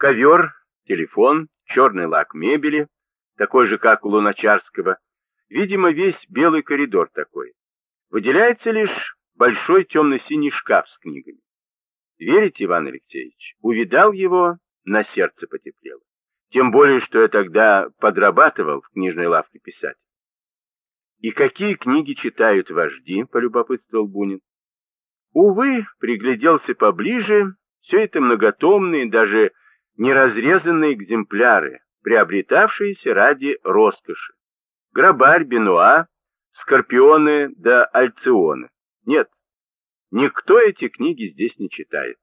Ковер, телефон, черный лак мебели, такой же, как у Луначарского. Видимо, весь белый коридор такой. Выделяется лишь большой темно-синий шкаф с книгами. Верите, Иван Алексеевич, увидал его, на сердце потеплело. Тем более, что я тогда подрабатывал в книжной лавке писать. «И какие книги читают вожди?» — полюбопытствовал Бунин. Увы, пригляделся поближе, все это многотомные, даже неразрезанные экземпляры, приобретавшиеся ради роскоши. Грабарь, Бенуа, Скорпионы да Альционы. Нет, никто эти книги здесь не читает.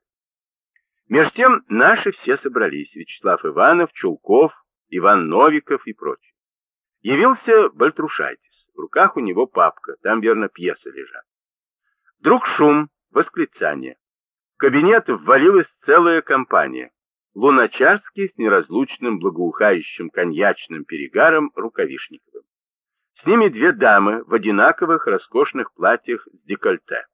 Меж тем наши все собрались, Вячеслав Иванов, Чулков, Иван Новиков и прочие. Явился Бальтрушайтис, в руках у него папка, там, верно, пьесы лежат. Вдруг шум, восклицание. В кабинет ввалилась целая компания. Луначарский с неразлучным благоухающим коньячным перегаром Рукавишниковым. С ними две дамы в одинаковых роскошных платьях с декольте.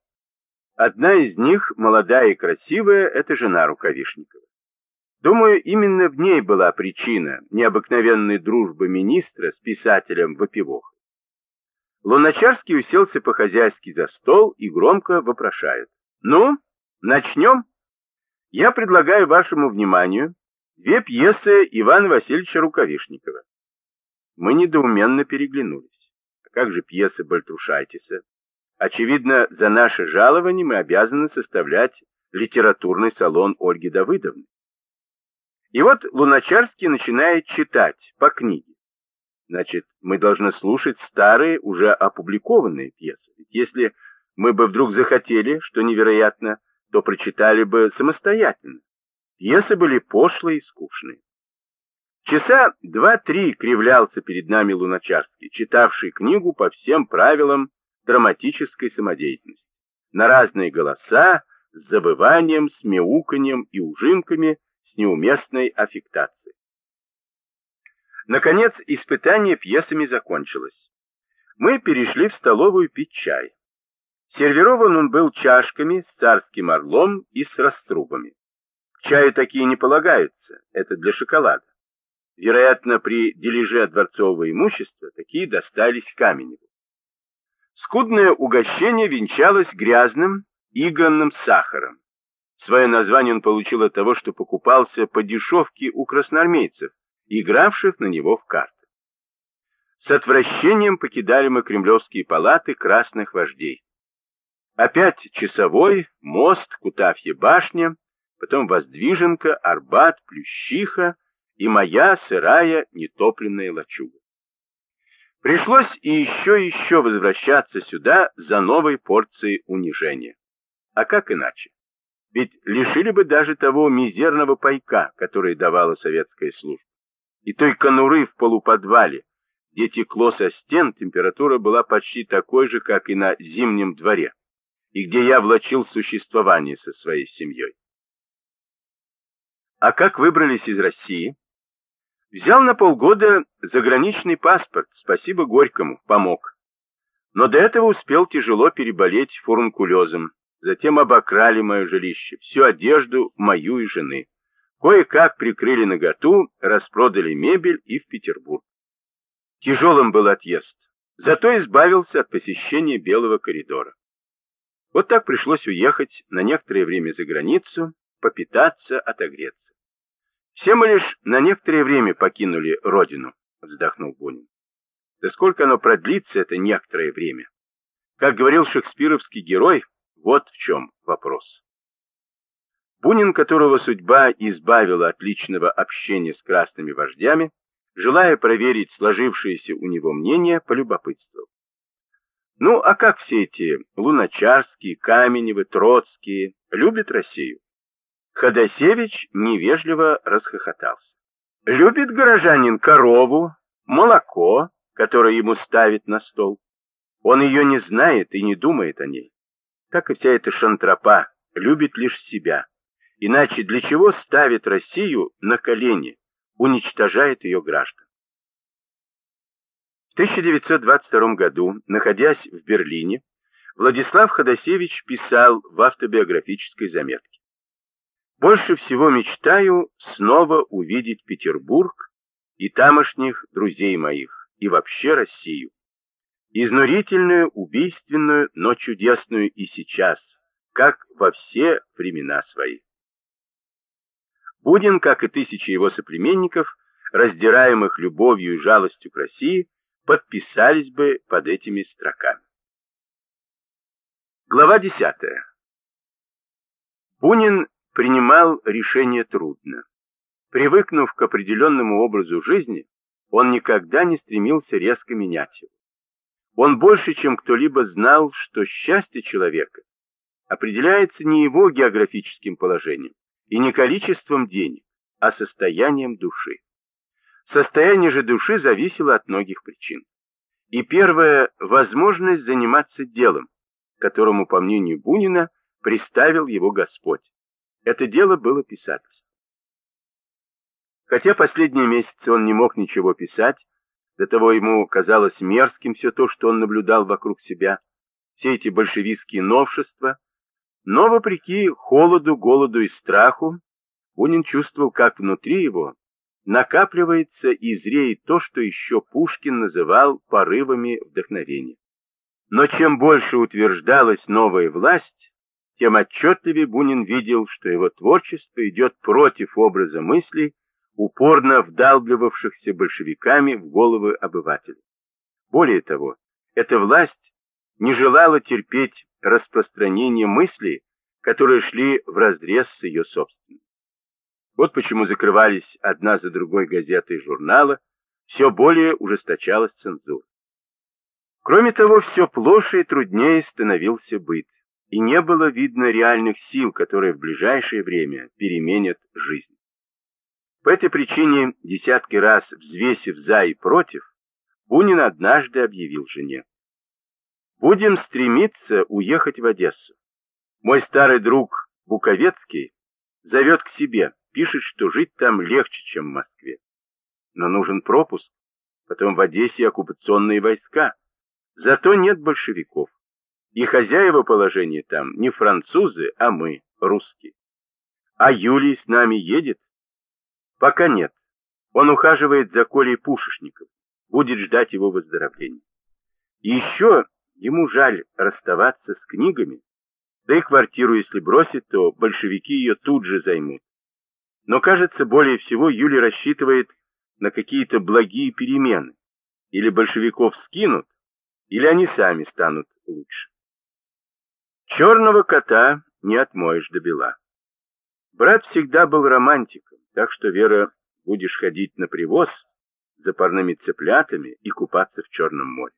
Одна из них, молодая и красивая, это жена Рукавишникова. Думаю, именно в ней была причина необыкновенной дружбы министра с писателем Вопивохой. Луначарский уселся по-хозяйски за стол и громко вопрошает. «Ну, начнем? Я предлагаю вашему вниманию две пьесы Ивана Васильевича Рукавишникова». Мы недоуменно переглянулись. А как же пьесы Бальтрушайтиса? Очевидно, за наше жалование мы обязаны составлять литературный салон Ольги Давыдовны. И вот Луначарский начинает читать по книге. Значит, мы должны слушать старые, уже опубликованные пьесы. Если мы бы вдруг захотели, что невероятно, то прочитали бы самостоятельно. Пьесы были пошлые и скучные. Часа два-три кривлялся перед нами Луначарский, читавший книгу по всем правилам драматической самодеятельности. На разные голоса, с забыванием, с мяуканьем и ужимками, с неуместной аффектацией. Наконец, испытание пьесами закончилось. Мы перешли в столовую пить чай. Сервирован он был чашками с царским орлом и с раструбами. К чаю такие не полагаются, это для шоколада. Вероятно, при дележе дворцового имущества такие достались Каменеву. Скудное угощение венчалось грязным игранным сахаром. Свое название он получил от того, что покупался по дешевке у красноармейцев, игравших на него в карты. С отвращением покидали мы кремлевские палаты красных вождей. Опять часовой, мост, Кутафья башня, потом Воздвиженка, Арбат, Плющиха и моя сырая нетопленная лачуга. Пришлось и еще и еще возвращаться сюда за новой порцией унижения. А как иначе? Ведь лишили бы даже того мизерного пайка, который давала советская служба. И той конуры в полуподвале, где текло со стен, температура была почти такой же, как и на зимнем дворе, и где я влачил существование со своей семьей. А как выбрались из России? Взял на полгода заграничный паспорт, спасибо Горькому, помог. Но до этого успел тяжело переболеть фурункулезом, Затем обокрали мое жилище, всю одежду мою и жены. Кое-как прикрыли наготу, распродали мебель и в Петербург. Тяжелым был отъезд, зато избавился от посещения Белого коридора. Вот так пришлось уехать на некоторое время за границу, попитаться, отогреться. Все мы лишь на некоторое время покинули родину, вздохнул Бунин. Да сколько оно продлится, это некоторое время? Как говорил шекспировский герой, вот в чем вопрос. Бунин, которого судьба избавила от личного общения с красными вождями, желая проверить сложившееся у него мнение, полюбопытствовал. Ну, а как все эти Луначарские, Каменевы, Троцкие любят Россию? Ходосевич невежливо расхохотался. Любит горожанин корову, молоко, которое ему ставит на стол. Он ее не знает и не думает о ней так и вся эта шантропа любит лишь себя. Иначе для чего ставит Россию на колени, уничтожает ее граждан? В 1922 году, находясь в Берлине, Владислав Ходосевич писал в автобиографической заметке. Больше всего мечтаю снова увидеть Петербург и тамошних друзей моих, и вообще Россию. Изнурительную, убийственную, но чудесную и сейчас, как во все времена свои. Бунин, как и тысячи его соплеменников, раздираемых любовью и жалостью к России, подписались бы под этими строками. Глава 10. Бунин принимал решение трудно. Привыкнув к определенному образу жизни, он никогда не стремился резко менять его. Он больше, чем кто-либо знал, что счастье человека определяется не его географическим положением и не количеством денег, а состоянием души. Состояние же души зависело от многих причин. И первое – возможность заниматься делом, которому, по мнению Бунина, приставил его Господь. Это дело было писательство. Хотя последние месяцы он не мог ничего писать, до того ему казалось мерзким все то, что он наблюдал вокруг себя, все эти большевистские новшества, но вопреки холоду, голоду и страху, Бунин чувствовал, как внутри его накапливается и зреет то, что еще Пушкин называл порывами вдохновения. Но чем больше утверждалась новая власть, тем отчетливее Бунин видел, что его творчество идет против образа мыслей, упорно вдалбливавшихся большевиками в головы обывателей. Более того, эта власть не желала терпеть распространение мыслей, которые шли вразрез с ее собственной. Вот почему закрывались одна за другой газеты и журналы, все более ужесточалась цензура. Кроме того, все плоше и труднее становился быт, и не было видно реальных сил, которые в ближайшее время переменят жизнь. По этой причине, десятки раз взвесив за и против, Бунин однажды объявил жене. «Будем стремиться уехать в Одессу. Мой старый друг Буковецкий зовет к себе, пишет, что жить там легче, чем в Москве. Но нужен пропуск, потом в Одессе оккупационные войска. Зато нет большевиков. И хозяева положения там не французы, а мы, русские. А Юлий с нами едет? Пока нет. Он ухаживает за Колей Пушечником, будет ждать его выздоровления. И еще ему жаль расставаться с книгами, да и квартиру, если бросит, то большевики ее тут же займут. Но, кажется, более всего Юлий рассчитывает на какие-то благие перемены. Или большевиков скинут, или они сами станут лучше. Черного кота не отмоешь до бела. Брат всегда был романтиком, так что, Вера, будешь ходить на привоз за парными цыплятами и купаться в Черном море.